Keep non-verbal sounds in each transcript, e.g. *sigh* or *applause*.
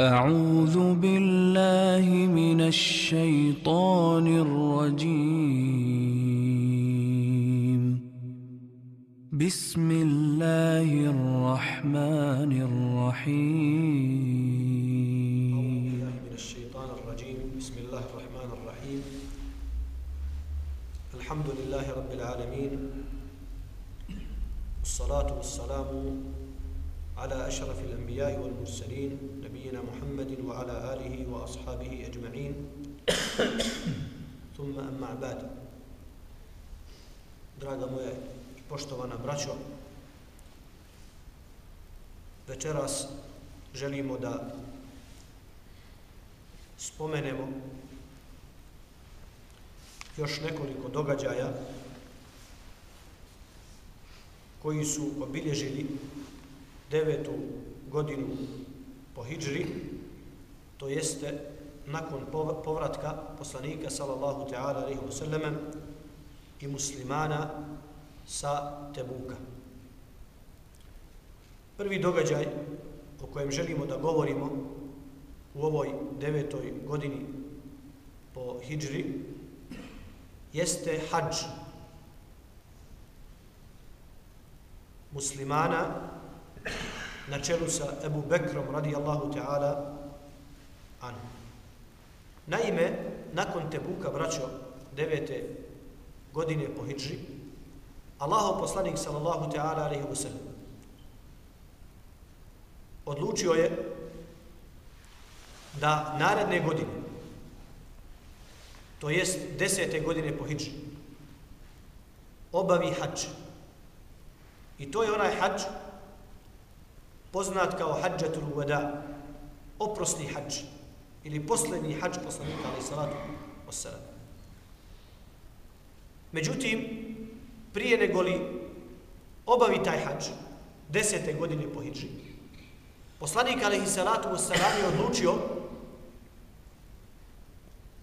أعوذ بالله من الشيطان الرجيم. بسم الله الرحمن الرحيم. بالله من الشيطان الرجيم. بسم الله الرحمن الرحيم. الحمد لله رب العالمين. والصلاة والسلام على أشرف الأنبياء والمرسلين نبينا محمد وعلى آله وأصحابه أجمعين ثم أما بعد Draga moja i poštovana braćo, večeras želimo da spomenemo još nekoliko događaja koji su obilježili devetu godinu po hijđri, to jeste nakon povratka poslanika sallallahu ta'ala alaihi wa sallam i muslimana sa Tebuka. Prvi događaj o kojem želimo da govorimo u ovoj devetoj godini po hijđri jeste hađ muslimana na čelu sa Ebu Bekrom radijallahu ta'ala anu. Naime, nakon Tebuka, braćo, devete godine po Hidži, Allahov poslanik sallallahu ta'ala alaihi wa sallam odlučio je da naredne godine, to jest desete godine po Hidži, obavi hađ. I to je onaj hađ poznat kao hađatul uvada, oprosni hađ, ili posljednji hađ poslanika, ali salatu wasalam. Međutim, prije nego li obavi taj hađ, desete godine po hijđi, poslanik, ali salatu wasalam, je odlučio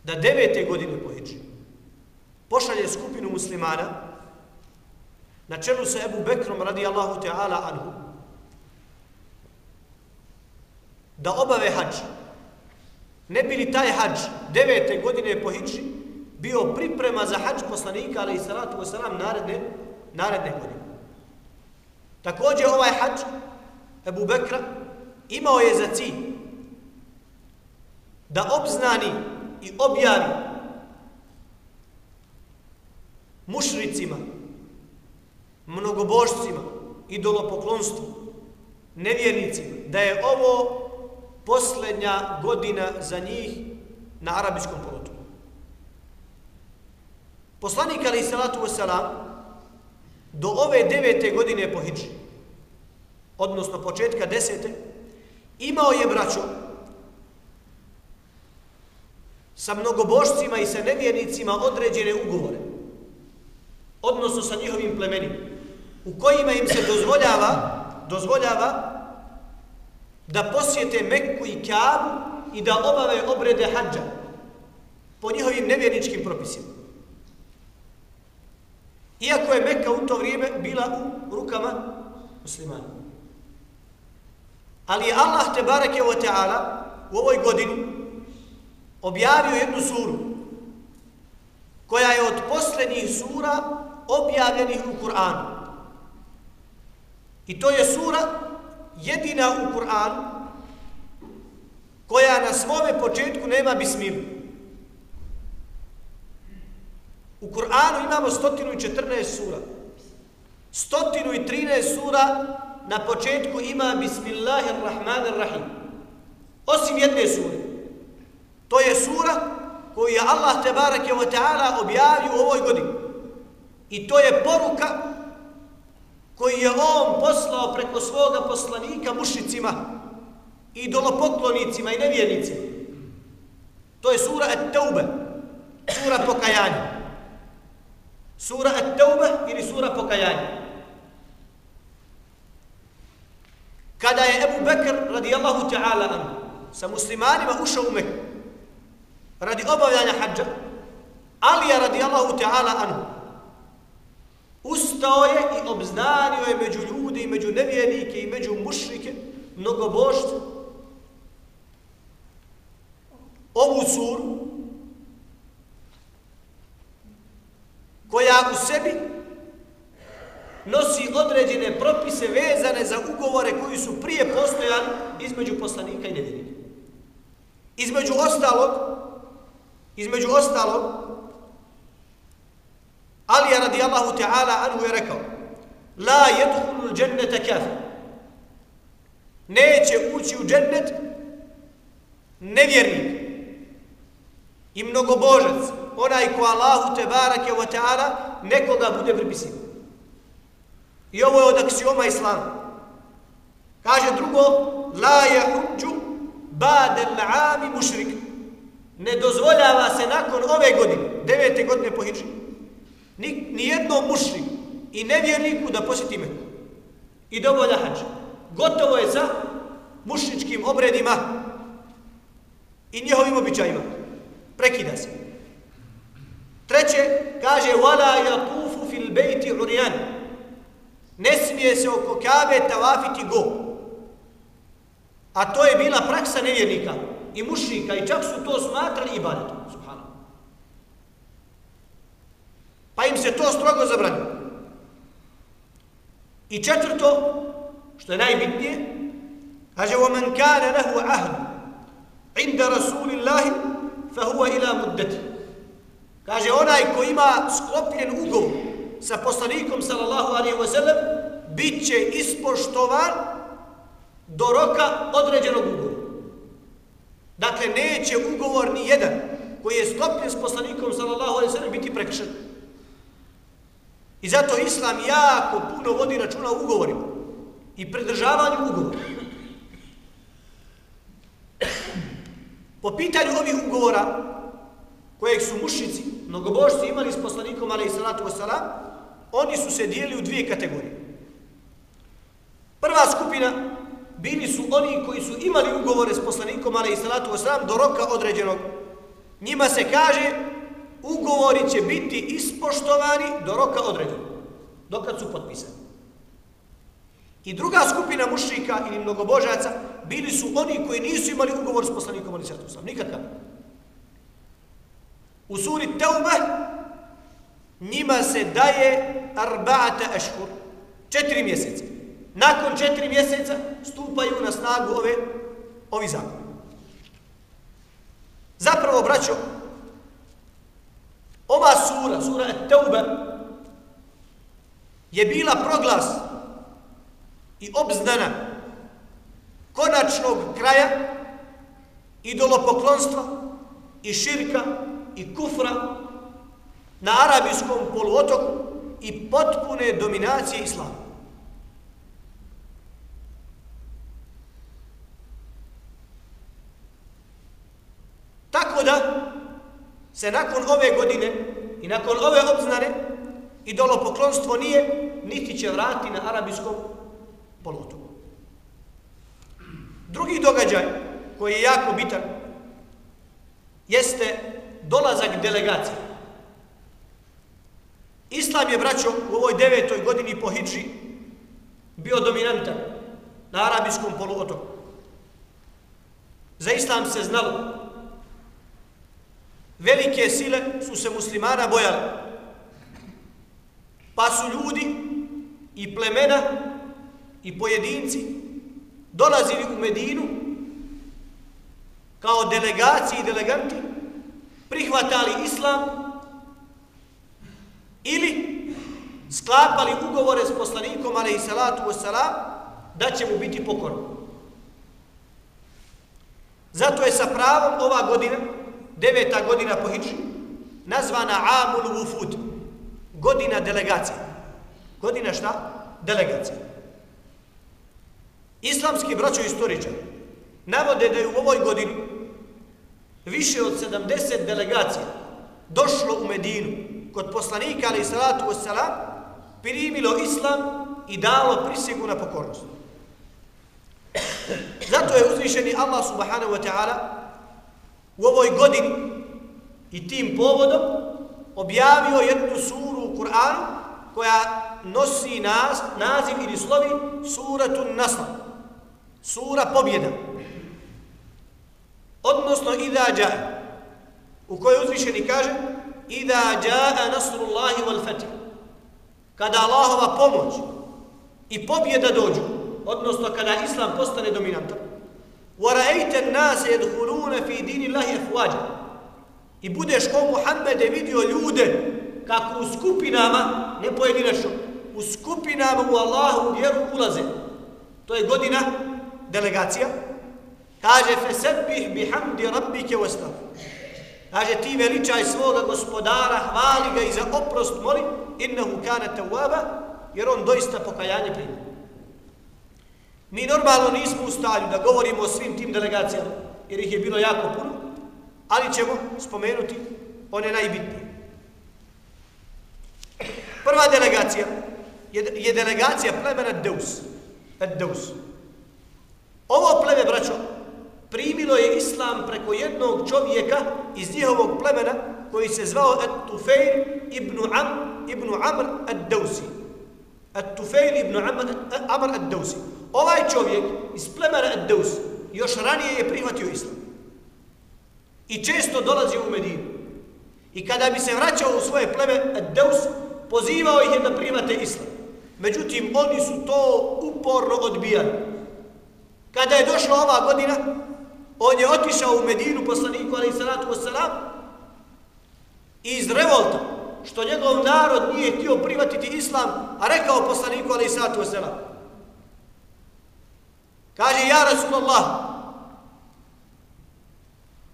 da devete godine po hijđi pošalje skupinu muslimana na čelu sa Ebu Bekrom radijallahu ta'ala anhu da obave hađ. Ne bi li taj hađ devete godine po hiđi bio priprema za hađ poslanika ali i salatu wasalam naredne, naredne godine. Također ovaj hađ Ebu Bekra imao je za cilj da obznani i objavi mušricima, mnogobožcima, idolopoklonstvu, nevjernicima, da je ovo posljednja godina za njih na arabijskom polotu. Poslanik ali salatu Veselam do ove devete godine po Hidži, odnosno početka desete, imao je braćo sa mnogobošcima i sa nevjernicima određene ugovore, odnosno sa njihovim plemenima, u kojima im se dozvoljava, dozvoljava da posjete Mekku i Kaabu i da obave obrede hađa po njihovim nevjerničkim propisima. Iako je Mekka u to vrijeme bila u rukama muslimana. Ali je Allah te barake o teala u ovoj godini objavio jednu suru koja je od posljednjih sura objavljenih u Kur'anu. I to je sura jedina u Kur'anu koja na svome početku nema bismilu. U Kur'anu imamo 114 sura. 113 sura na početku ima Bismillahirrahmanirrahim. Osim jedne sure. To je sura koju je Allah tebareke ve ta'ala objavio u ovoj godini. I to je poruka koji je on poslao preko svoga poslanika mušicima i dolopoklonicima i nevjernicima. To je sura At-Taube, sura pokajanja. Sura At-Taube ili sura pokajanja. Kada je Ebu Bekr radijallahu ta'ala anhu sa muslimanima ušao u Meku radi obavljanja hađa, Alija radijallahu ta'ala anhu ustao je i obznanio je među ljudi, među nevjernike i među mušrike mnogobožstvo suru koja u sebi nosi određene propise vezane za ugovore koji su prije postojali između poslanika i nevjernika. Između ostalog, između ostalog, Radi Allahu Teala anhu je rekao La jedhulu džennete kafir. Neće ući u džennet nevjernik i mnogobožac, onaj ko Allahu te barake wa ta'ala nekoga bude pripisivo. I ovo je od aksioma Islama. Kaže drugo, la je huđu ba'de l'ami mušrik. Ne dozvoljava se nakon ove godine, devete godine po hiđi, ni, ni jednom mušriku i nevjerniku da posjeti Meku. I dovolja hađ. Gotovo je sa mušničkim obredima i njihovim običajima. Prekida se. Treće, kaže wala yatufu fil bayti uryan. Ne smije se oko Kabe tavafiti go. A to je bila praksa nevjernika i mušnika i čak su to smatrali ibadetom. Subhanallah. Pa im se to strogo zabranilo. I četvrto, što je najbitnije, kaže وَمَنْ كَانَ لَهُ عَهْدُ عِنْدَ رَسُولِ اللَّهِ فَهُوَ إِلَى مُدَّتِ Kaže, onaj ko ima sklopljen ugovor sa poslanikom, sallallahu alaihi wa sallam, bit će ispoštovan do roka određenog ugovora. Dakle, neće ugovor ni jedan koji je sklopljen s poslanikom, sallallahu alaihi wa sallam, biti prekšen. I zato Islam jako puno vodi računa u ugovorima i pridržavanju ugovora. Po pitanju ovih ugovora, kojeg su mušici, mnogobožci imali s poslanikom, ali i salatu wasalam, oni su se dijeli u dvije kategorije. Prva skupina bili su oni koji su imali ugovore s poslanikom, ali i salatu wasalam, do roka određenog. Njima se kaže, ugovori će biti ispoštovani do roka određenog, dokad su potpisani. I druga skupina mušrika ili mnogobožajaca bili su oni koji nisu imali ugovor s poslanikom ali srtu sam. Nikakav. U suri Teube njima se daje arba'ata eškur. Četiri mjeseca. Nakon četiri mjeseca stupaju na snagu ove, ovi zakon. Zapravo, braćo, ova sura, sura Teube, je bila proglas i obznana konačnog kraja idolopoklonstva i širka i kufra na arabijskom poluotoku i potpune dominacije islama. Tako da se nakon ove godine i nakon ove obznane idolopoklonstvo nije niti će vrati na arabijskom poluotoku. Drugi događaj koji je jako bitan jeste dolazak delegacije. Islam je, braćo, u ovoj devetoj godini po Hidži bio dominantan na arabijskom poluotoku. Za Islam se znalo. Velike sile su se muslimana bojale. Pa su ljudi i plemena i pojedinci dolazili u Medinu kao delegaciji i deleganti, prihvatali islam ili sklapali ugovore s poslanikom, ali i salatu wasalam, da će mu biti pokoran. Zato je sa pravom ova godina, deveta godina po Hidži, nazvana Amul Wufud, godina delegacije. Godina šta? Delegacije. Islamski braćo istoričar navode da je u ovoj godini više od 70 delegacija došlo u Medinu kod poslanika ali salatu wassalam primilo islam i dalo prisegu na pokornost. Zato je uzvišeni Allah subhanahu wa ta'ala u ovoj godini i tim povodom objavio jednu suru u Kur'anu koja nosi naz, naziv ili slovi suratun nasl. Sura pobjeda. Odnosno, idađa, u kojoj uzvišeni kaže Ida jaa nasrullahi wal fatih. Kada Allahova pomoć i pobjeda dođu, odnosno kada Islam postane dominantan, وَرَأَيْتَ النَّاسَ يَدْخُلُونَ فِي دِينِ اللَّهِ أَفْوَاجًا I budeš ko Muhammede vidio ljude kako u skupinama, ne pojedinačno, u skupinama u Allahu vjeru ulaze. To je godina delegacija. Kaže, فَسَبِّهْ بِحَمْدِ رَبِّكَ وَسْتَغْفِ Kaže, ti veličaj svoga gospodara, hvali ga i za oprost moli, innehu kane tawaba, jer on doista pokajanje prima. Mi normalno nismo u stanju da govorimo o svim tim delegacijama, jer ih je bilo jako puno, ali ćemo spomenuti one najbitnije. Prva delegacija je, je delegacija plemena Deus. Deus. Ovo pleme, braćo, primilo je islam preko jednog čovjeka iz njihovog plemena koji se zvao At-Tufejl ibn, Am, ibn Amr Ad-Deusi. At-Tufejl ibn Amr, Amr Ad-Dawsi. Ovaj čovjek iz plemena Ad-Dawsi još ranije je prihvatio islam. I često dolazi u Medinu. I kada bi se vraćao u svoje pleme Ad-Daws, pozivao ih je da prihvate islam. Međutim, oni su to uporno odbijali. Kada je došla ova godina, on je otišao u Medinu poslaniku alaih salatu wasalam iz revolta što njegov narod nije htio privatiti islam, a rekao poslaniku alaih salatu wasalam. Kaže, ja Rasulallah,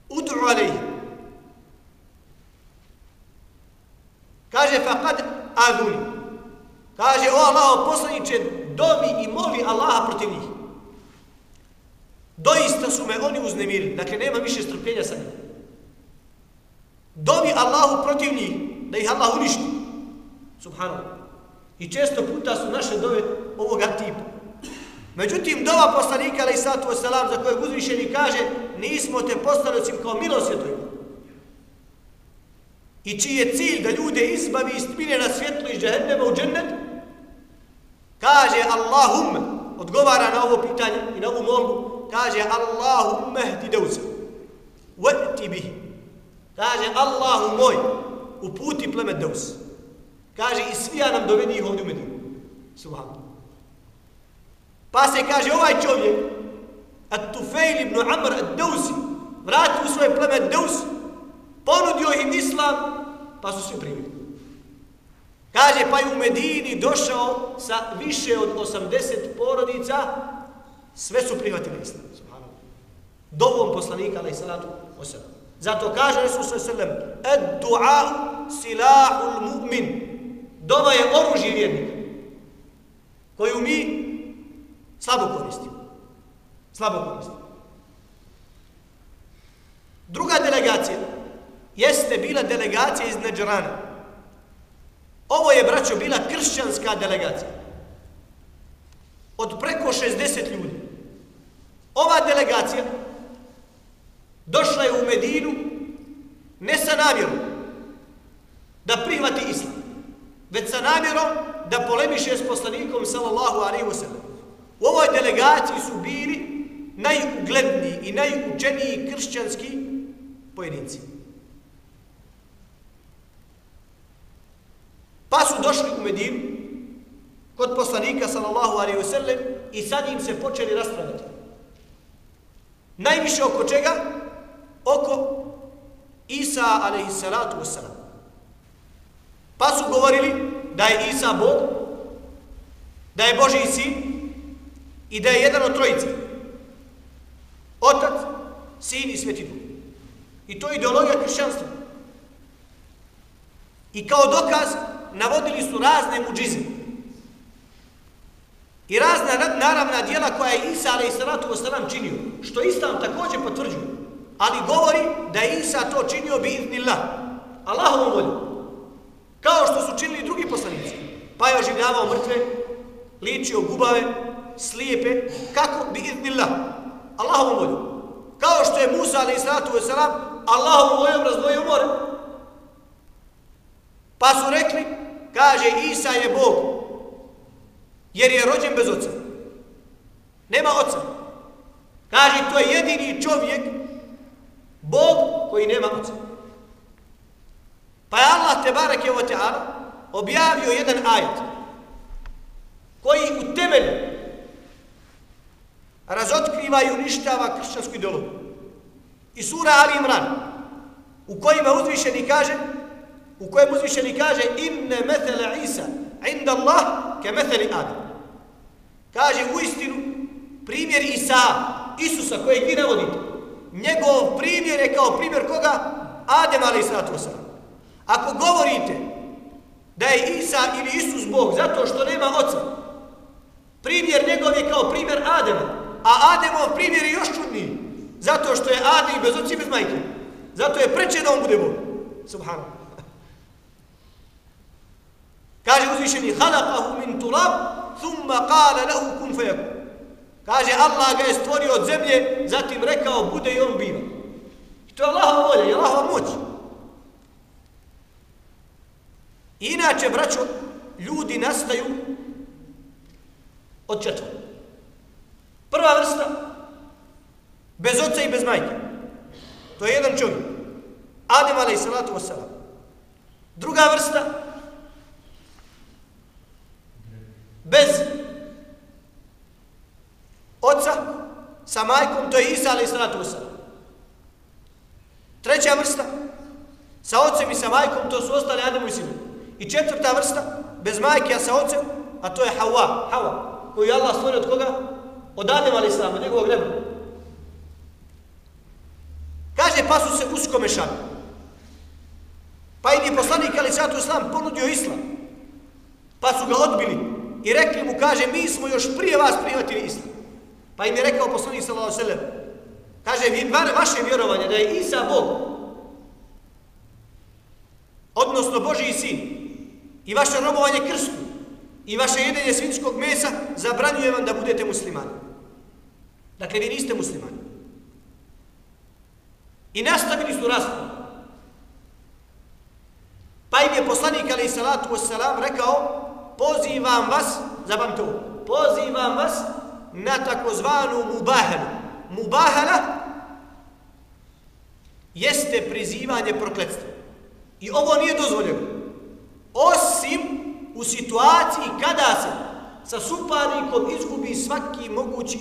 udru alaih. Kaže, faqad aduni. Kaže, o Allaho poslaniče, dovi i moli Allaha protiv njih. Doista su me oni uznemirili. Dakle, nema više strpljenja sa njim. Dovi Allahu protiv njih, da ih Allah uništi. Subhanallah. I često puta su naše dove ovoga tipa. Međutim, dova poslanika, ali i satu wasalam, za kojeg uzvišeni kaže, nismo te poslali osim kao milosvjetoj. I čiji je cilj da ljude izbavi iz tmine na svjetlo iz džahennema u džennet, kaže Allahumme, odgovara na ovo pitanje i na ovu molbu, kaže Allahumme hdi deusa vati bihi kaže Allahu moj uputi pleme deus kaže i svija nam dovedi ih ovdje u Medinu. Subhanu pa se kaže ovaj čovjek At-Tufejl ibn Amr Ad-Deusi, vrati u svoje pleme Deus, ponudio im islam pa su svi primili. Kaže pa je u Medini došao sa više od 80 porodica sve su prihvatili islam. Dovom poslanika, alaih salatu osadu. Zato kaže Resul sallam, ed du'a silahul mu'min. Dova je oružje vjernika, koju mi slabo koristimo. Slabo koristimo. Druga delegacija jeste bila delegacija iz Neđerana. Ovo je, braćo, bila kršćanska delegacija. Od preko 60 ljudi. Ova delegacija došla je u Medinu ne sa namjerom da prihvati islam, već sa namjerom da polemiše s poslanikom sallallahu alaihi wa sallam. U ovoj delegaciji su bili najugledniji i najučeniji kršćanski pojedinci. Pa su došli u Medinu kod poslanika sallallahu alaihi wa sallam i sad im se počeli raspravljati. Najviše oko čega? Oko Isa alaihi salatu wasalam. Pa su govorili da je Isa Bog, da je Boži sin i da je jedan od trojice. Otac, sin i sveti Bog. I to je ideologija kršćanstva. I kao dokaz navodili su razne muđize. I razna naravna dijela koja je Isa alaih salatu wasalam činio, što Islam također potvrđuje, ali govori da je Isa to činio bi iznillah, Allahovom voljom. kao što su činili drugi poslanici, pa je oživljavao mrtve, ličio gubave, slijepe, kako bi iznillah, Allahovom voljom. kao što je Musa alaih salatu veselam, Allahovom voljom razdvojio more, pa su rekli, kaže Isa je Bog, jer je rođen bez oca. Nema oca. Kaže, to je jedini čovjek, Bog koji nema oca. Pa je Allah te bareke wa ta'ala objavio jedan ajet koji u temelju razotkriva i uništava kršćansku ideologiju. I sura Ali Imran u kojima uzvišeni kaže u kojem uzvišeni kaže inne metele Isa inda Allah ke meteli Adam. Kaže u istinu primjer Isa, Isusa kojeg vi navodite, njegov primjer je kao primjer koga? Adem ali sratu Ako govorite da je Isa ili Isus Bog zato što nema oca, primjer njegov je kao primjer Adema, a Ademov primjer je još čudniji, zato što je Adem bez oca i bez majke. Zato je preče da on bude Bog. Subhanallah. Kaže uzvišeni, halakahu min tulab, thumma kala lehu kun fejaku. Kaže, Allah ga je stvorio od zemlje, zatim rekao, bude i on biva. I to je Allahova volja, je Allahova moć. Inače, braćo, ljudi nastaju od četvora. Prva vrsta, bez oca i bez majke. To je jedan čovjek. Adem alaih salatu wasalam. Druga vrsta, bez oca sa majkom, to je Isa alaih salatu wasalam. Treća vrsta, sa ocem i sa majkom, to su ostali Adamu i sinu. I četvrta vrsta, bez majke, a sa ocem, a to je Hawa, Hawa, koju je Allah stvorio od koga? Od Adama ali Islama, njegovog neba. Kaže, pa su se usko mešali. Pa im je poslanik ali satu Islam ponudio Islam. Pa su ga odbili i rekli mu, kaže, mi smo još prije vas prihvatili Islam. Pa im je rekao poslanik sallallahu alejhi ve sellem: kaže, vi, vaše vjerovanje da je Isa Bog, odnosno Boži sin, i vaše robovanje krstu i vaše jedenje svinjskog mesa zabranjuje vam da budete muslimani. Dakle, vi niste muslimani. I nastavili su raspravu. Pa im je poslanik ali i salatu wasalam rekao pozivam vas, zabavite to, pozivam vas na takozvanu mubahelu. Mubahela jeste prizivanje prokletstva. I ovo nije dozvoljeno osim u situaciji kada se sa suparnikom izgubi svaki mogući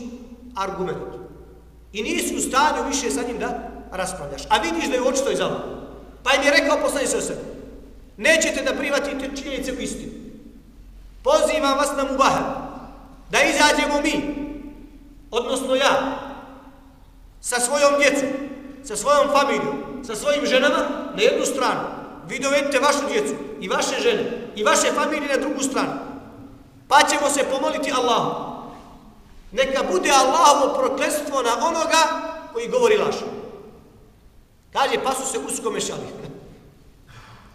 argument. I nisi u stanju više sa njim da raspravljaš. A vidiš da je očito i zavljeno. Pa im je rekao poslani se o. Nećete da privatite činjenice u istinu. Pozivam vas na mubahar. Da izađemo mi, odnosno ja, sa svojom djecom, sa svojom familijom, sa svojim ženama na jednu stranu vi dovedite vašu djecu i vaše žene i vaše familije na drugu stranu. Pa ćemo se pomoliti Allahu. Neka bude Allahovo prokletstvo na onoga koji govori laž. Kaže, pa su se usko mešali.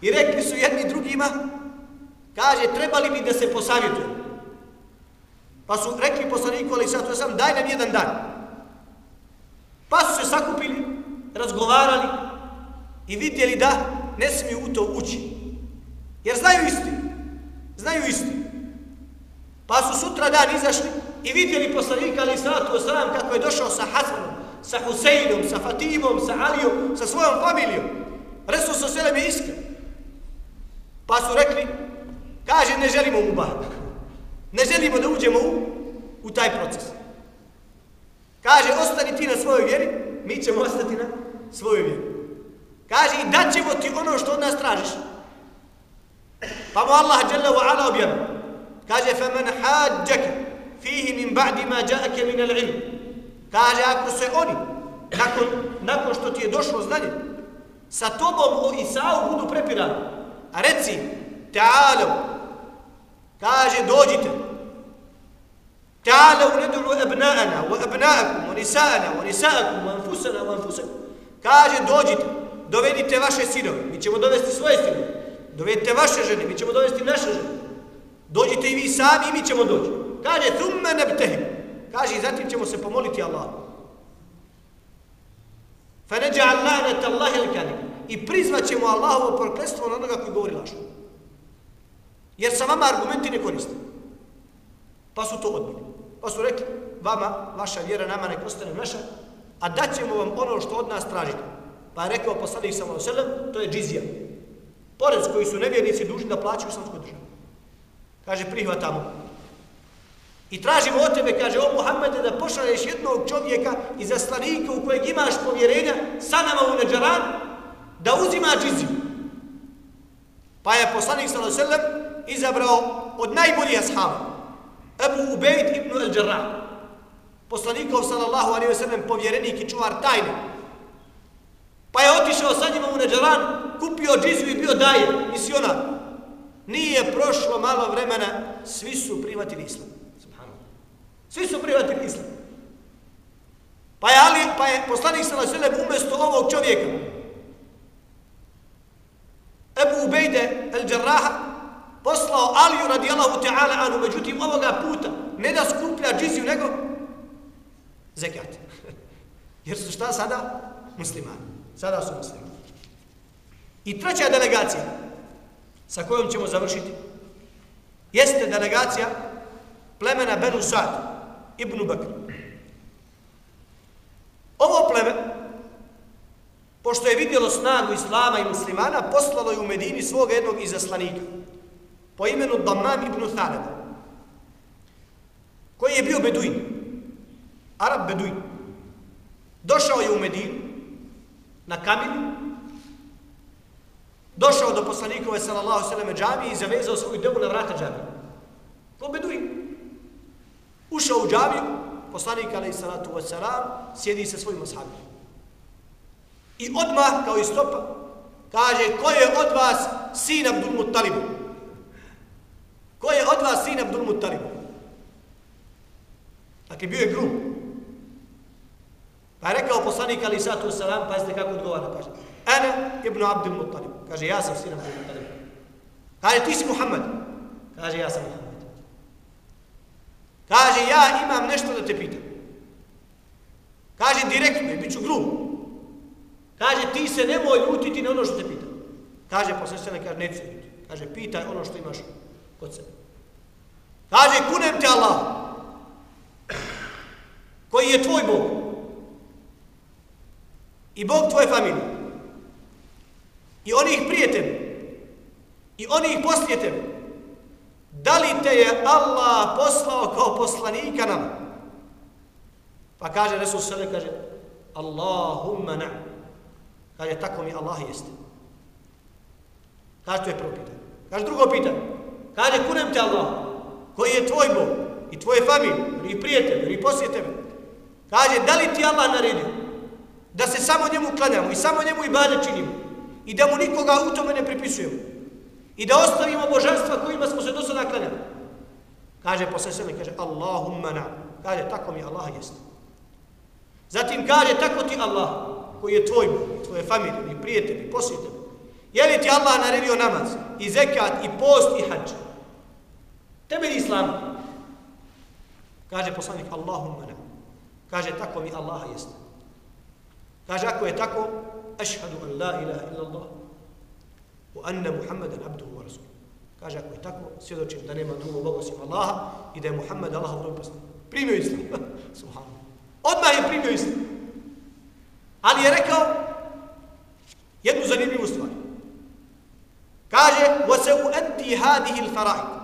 I rekli su jedni drugima, kaže, trebali bi da se posavjetuju. Pa su rekli poslaniku, ali sad to sam, daj nam jedan dan. Pa su se sakupili, razgovarali i vidjeli da ne smiju u to ući. Jer znaju istinu. Znaju istinu. Pa su sutra dan izašli i vidjeli poslanika ali sallatu sam, kako je došao sa Hasanom, sa Huseinom, sa Fatimom, sa Alijom, sa svojom familijom. Resul sa selem je iskren. Pa su rekli, kaže ne želimo mu bahati. Ne želimo da uđemo u, u taj proces. Kaže, ostani ti na svojoj vjeri, mi ćemo ostati na svojoj vjeri. Kaže i daćemo ti ono što od nas tražiš. Pa mu Allah jalla wa ala objavi. Kaže fa man hađaka fihi min ba'di ma ja'ake min al-ilm. Kaže ako se oni nakon, nakon što ti je došlo znanje sa tobom o Isau budu prepirani. A reci ta'alu kaže dođite Ta'ala unedru ebna'ana wa ebna'akum wa nisa'ana wa nisa'akum wa anfusana wa anfusana. Kaže, dođite, dovedite vaše sinove, mi ćemo dovesti svoje sinove. Dovedite vaše žene, mi ćemo dovesti naše žene. Dođite i vi sami i mi ćemo doći. Kaže, thumme nebtehim. Kaže, zatim ćemo se pomoliti Allah. Fa neđa'al la'nata Allahi I prizvat ćemo Allahovo prokrestvo na onoga koji govori lašu. Jer sa vama argumenti ne koriste. Pa su to odbili. Pa su rekli, vama, vaša vjera, nama ne ostane naša, a daćemo vam ono što od nas tražite. Pa je rekao poslanik sallallahu alejhi to je džizija. porez koji su nevjernici dužni da plaćaju islamskoj državi. Kaže, prihvatamo. I tražimo od tebe, kaže, o Muhammede, da pošalješ jednog čovjeka iz aslanika u kojeg imaš povjerenja sa nama u Neđaran, da uzima džiziju. Pa je poslanik s.a.v izabrao od najboljih ashaba, Ebu Ubejd ibn al-Đarrah, poslanikov sallallahu alaihi wa sallam povjerenik i čuvar tajne. Pa je otišao sa njima u Neđaran, kupio džiziju i bio daje, misionar. Nije prošlo malo vremena, svi su prihvatili islam. Svi su prihvatili islam. Pa je, Ali, pa je poslanik sallallahu alaihi wa sallam umjesto ovog čovjeka, Ebu Ubejde el-đarraha poslao Aliju radijallahu ta'ala anu, međutim ovoga puta ne da skuplja džiziju, nego zekat. *laughs* Jer su šta sada? Muslimani. Sada su muslimani. I treća delegacija sa kojom ćemo završiti jeste delegacija plemena Benu Sad ibn Bakr. Ovo pleme pošto je vidjelo snagu Islama i muslimana, poslalo je u Medini svog jednog izaslanika, po imenu Damam ibn Thaleba, koji je bio Beduin, Arab Beduin. Došao je u Medinu, na kaminu, došao do poslanikove sallallahu sallam džami i zavezao svoju devu na vrata džami. Ko Beduin. Ušao u džamiju, poslanik alaih salatu wasalam, sjedi sa svojim ashabima. I odmah, kao i stopa, kaže, ko je od vas sin Abdul Muttalibu? Ko sin Abdul Muttalibu? Dakle, bio je grum. Pa je rekao poslanik Ali Satu Salam, pazite kako odgovara, kaže, Ana ibn Abdul Muttalib. Kaže, ja sam sin Abdul Muttalib. Kaže, ti si Muhammed. Kaže, ja sam Muhammed. Kaže, ja imam nešto da te pitam. Kaže, direktno, bit ću grum. Kaže, ti se nemoj ljutiti na ono što te pita. Kaže, poslanik kaže, neću ljutiti. Kaže, pitaj ono što imaš kod sebe. Kaže, kunem te Allah, koji je tvoj Bog i Bog tvoje familije i onih prije tebe i onih poslije tebe, da li te je Allah poslao kao poslanika nam? Pa kaže, Resul Sele, kaže, Allahumma na'am. Kaže, tako mi Allah jeste. Kaže, to je prvo pitanje. Kaže, drugo pitanje. Kaže, kunem te Allah, koji je tvoj Bog i tvoje familije, i prijatelje, i poslije tebe. Kaže, da li ti Allah naredio da se samo njemu klanjamo i samo njemu i bade činimo i da mu nikoga u tome ne pripisujemo i da ostavimo božanstva kojima smo se do sada klanjali. Kaže, posle sebe, kaže, Allahumma na. Kaže, tako mi Allah jeste. Zatim kaže, tako ti Allah, koji je tvoj, tvoje familije, i prijatelj, i posjete. Je li ti Allah naredio namaz, i zekat, i post, i hađ? temelj islam. Kaže poslanik Allahumma ne. Kaže tako mi Allaha jeste. Kaže ako je tako, ašhadu an la ilaha illa Allah. wa anna Muhammeden abduhu wa rasuluhu. Kaže ako je tako, svjedočim da nema drugog Boga osim Allaha i da je Muhammed Allah poslanik. Primio islam. *laughs* Subhanu. Odmah je primio islam. Ali je rekao jednu zanimljivu stvar. Kaže, wa se uaddi hadihi l-faraid.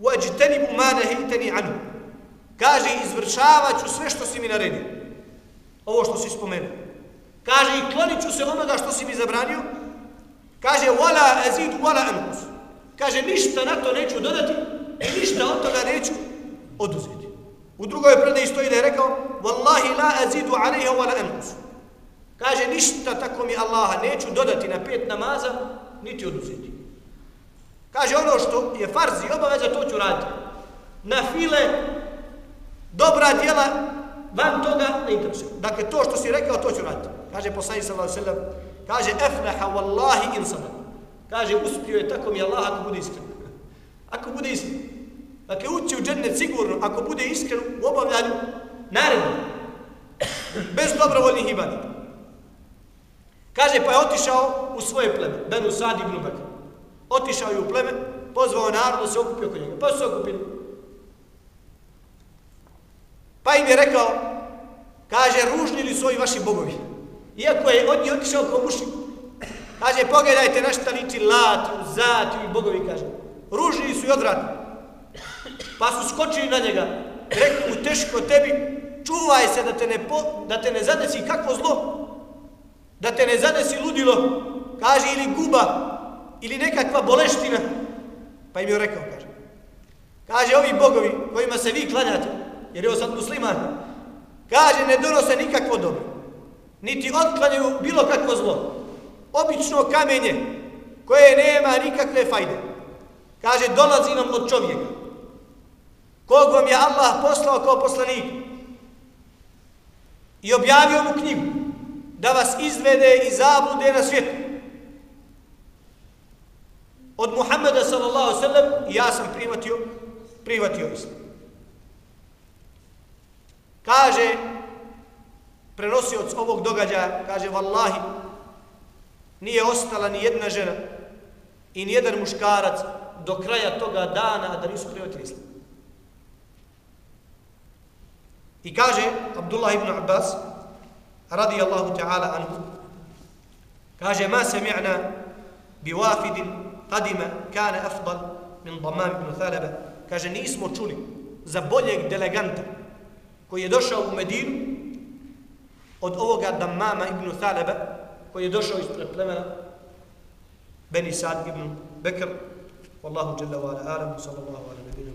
وَأَجْتَنِبُ مَا نَهِيْتَنِي عَنُهُ Kaže, izvršavat ću sve što si mi naredio. Ovo što si spomenuo. Kaže, i klonit ću se onoga što si mi zabranio. Kaže, وَلَا أَزِيدُ وَلَا أَنْقُسُ Kaže, ništa na to neću dodati i ništa od toga neću oduzeti. U drugoj predaji stoji da je rekao, وَاللَّهِ لَا أَزِيدُ عَلَيْهَ وَلَا أَنْقُسُ Kaže, ništa tako mi Allaha neću dodati na pet namaza, niti oduzeti. Kaže, ono što je farz i obaveza, to ću raditi. Na file, dobra djela, van toga ne interesuje. Dakle, to što si rekao, to ću raditi. Kaže, poslani sallahu sallam, kaže, efleha wallahi in insana. Kaže, uspio je tako mi Allah ako bude iskren. *laughs* Ako bude iskren. Dakle, ući u džennet sigurno, ako bude iskren u obavljanju, naredno. Bez dobrovoljnih ibadeta. Kaže, pa je otišao u svoje pleme, Benu Sad ibn Bekr. Otišao je u pleme, pozvao narod da se okupio kod njega. Pa su se okupili. Pa im je rekao, kaže, ružni li su ovi vaši bogovi? Iako je od njih otišao kao mušik. Kaže, pogledajte na šta liči lat, zat i bogovi, kaže. Ružni su i odvratni. Pa su skočili na njega. Rekli mu, teško tebi, čuvaj se da te ne, po, da te ne zadesi kakvo zlo. Da te ne zadesi ludilo. Kaže, ili guba, ili nekakva boleština. Pa im je rekao, kaže. Kaže, ovi bogovi kojima se vi klanjate, jer je ovo sad musliman, kaže, ne donose nikakvo dobro. Niti otklanjaju bilo kakvo zlo obično kamenje koje nema nikakve fajde. Kaže, dolazi nam od čovjeka. Kog vam je Allah poslao kao poslanik i objavio mu knjigu da vas izvede i zablude na svijetu. Od Muhammeda sallallahu sallam i ja sam prihvatio, prihvatio islam. Kaže, prenosioc ovog događaja, kaže, vallahi, nije ostala ni jedna žena i ni jedan muškarac do kraja toga dana da nisu prihvatili islam. I kaže Abdullah ibn Abbas radijallahu ta'ala anhu kaže ma sami'na bi wafidin qadima kana afdal min Damam ibn Thalaba. Kaže nismo čuli za boljeg deleganta koji je došao u Medinu od ovoga Damama ibn Thalaba koji je došao ispred plemena Beni Sad ibn Bekr. Wallahu jalla wa ala alam sallallahu ala nabinu